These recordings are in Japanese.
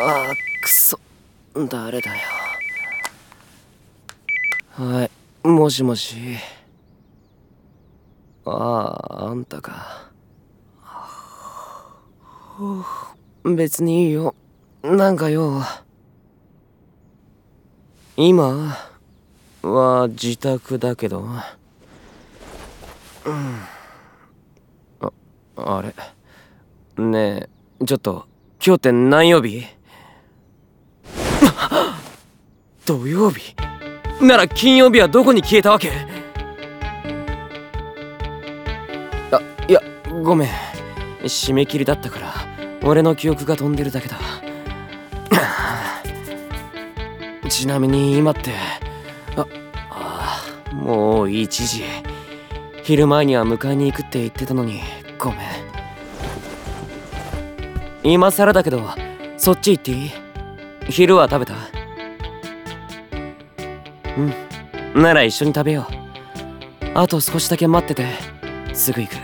ああくそ。誰だよ。はいもしもし。あああんたか。別にいいよ。なんかよ今は自宅だけど。うん。ああれ？ねえちょっと今日って何曜日？土曜日？なら金曜日はどこに消えたわけ？あいやごめん。締め切りだったから俺の記憶が飛んでるだけだ。ちなみに今ってああもう1時。昼前には迎えに行くって言ってたのにごめん。今更だけどそっち行っていい？昼は食べた？うん。なら一緒に食べよう。あと少しだけ待ってて。すぐ行く。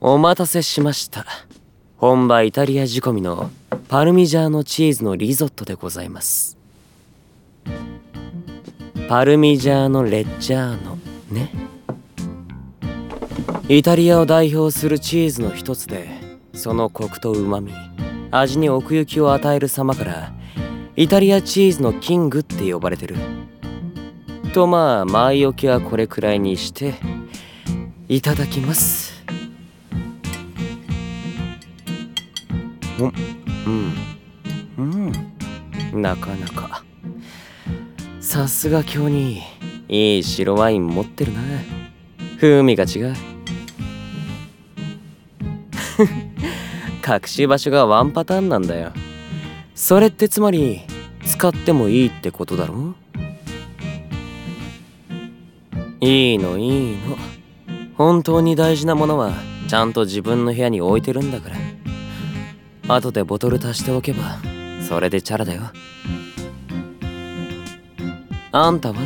お待たせしました。本場イタリア仕込みのパルミジャーノチーズのリゾットでございます。パルミジャーノ・レッジャーノ。ね。イタリアを代表するチーズの一つでそのコクとうまみ味に奥行きを与える様からイタリアチーズのキングって呼ばれてる。とまあ前置きはこれくらいにしていただきます。うんうんうん。なかなか。さすが今日にいい白ワイン持ってるな。風味が違う。隠し場所がワンパターンなんだよ。それってつまり使ってもいいってことだろ？いいのいいの。本当に大事なものはちゃんと自分の部屋に置いてるんだから。後でボトル足しておけばそれでチャラだよ。あんたは？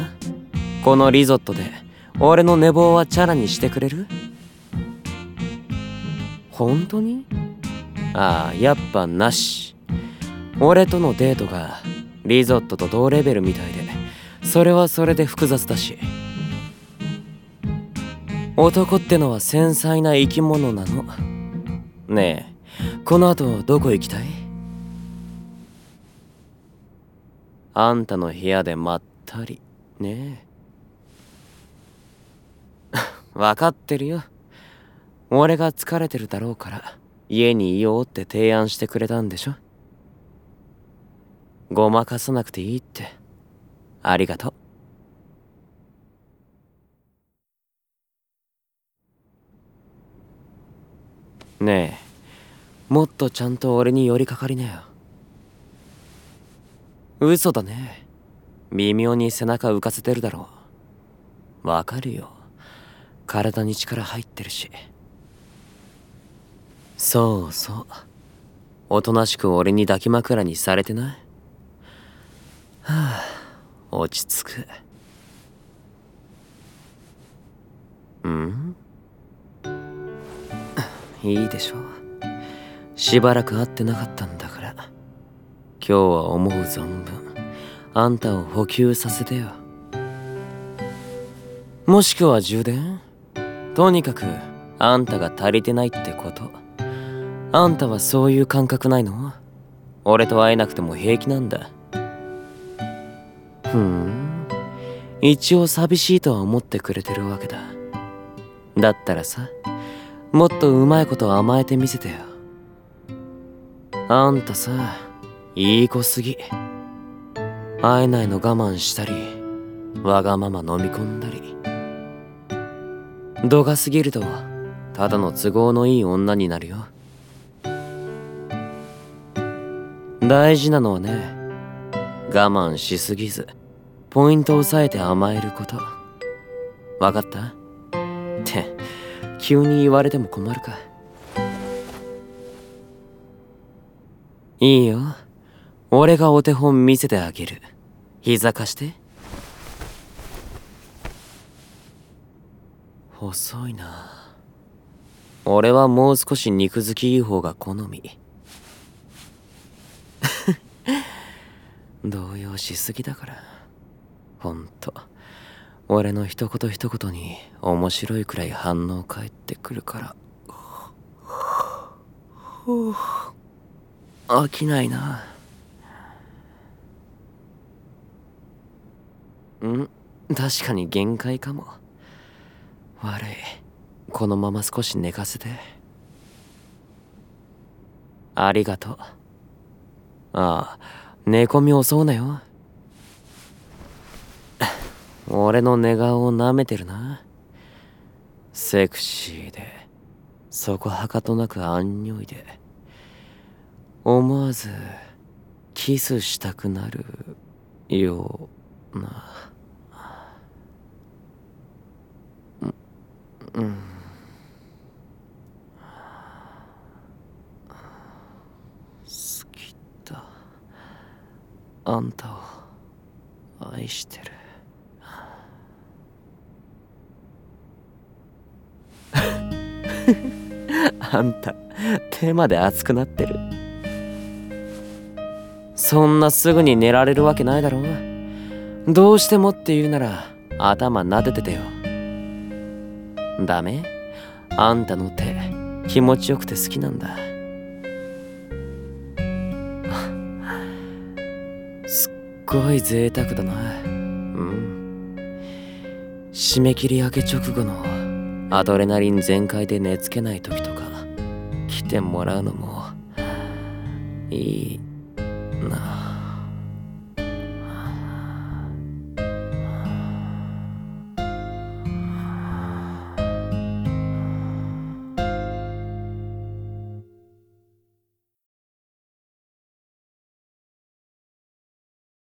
このリゾットで俺の寝坊はチャラにしてくれる？本当に？ああやっぱなし。俺とのデートがリゾットと同レベルみたいでそれはそれで複雑だし。男ってのは繊細な生き物なの。ねえこの後どこ行きたい？あんたの部屋でまったり。ねえ。分かってるよ。俺が疲れてるだろうから。家にいようって提案してくれたんでしょ？ごまかさなくていいって。ありがとう。ねえもっとちゃんと俺に寄りかかりなよ。嘘だね。微妙に背中浮かせてるだろう。わかるよ。体に力入ってるし。そうそう。おとなしく俺に抱き枕にされてない？は あ落ち着く。うん？いいでしょう。しばらく会ってなかったんだから。今日は思う存分。あんたを補給させてよ。もしくは充電？とにかくあんたが足りてないってこと。あんたはそういう感覚ないの？俺と会えなくても平気なんだ。ふん。一応寂しいとは思ってくれてるわけだ。だったらさもっとうまいこと甘えてみせてよ。あんたさいい子すぎ。会えないの我慢したりわがまま飲み込んだり。度が過ぎるとただの都合のいい女になるよ。大事なのはね我慢しすぎずポイントを押さえて甘えること。分かった？って急に言われても困るか。いいよ。俺がお手本見せてあげる。膝貸して。細いな。俺はもう少し肉付きいい方が好み。動揺しすぎだから。ほんと。俺の一言一言に面白いくらい反応返ってくるから。飽きないな。ん？確かに限界かも。悪い。このまま少し寝かせて。ありがとう。ああ。寝込み襲うなよ。俺の寝顔を舐めてるな。セクシーでそこはかとなくアンニョイで。思わずキスしたくなるような。うん好きだあんたを愛してる。あんた手まで熱くなってる。そんなすぐに寝られるわけないだろう。どうしてもって言うなら頭撫でててよ。ダメ。あんたの手気持ちよくて好きなんだ。ごい贅沢だな。うん。締め切り明け直後のアドレナリン全開で寝つけない時とか来てもらうのもいいな。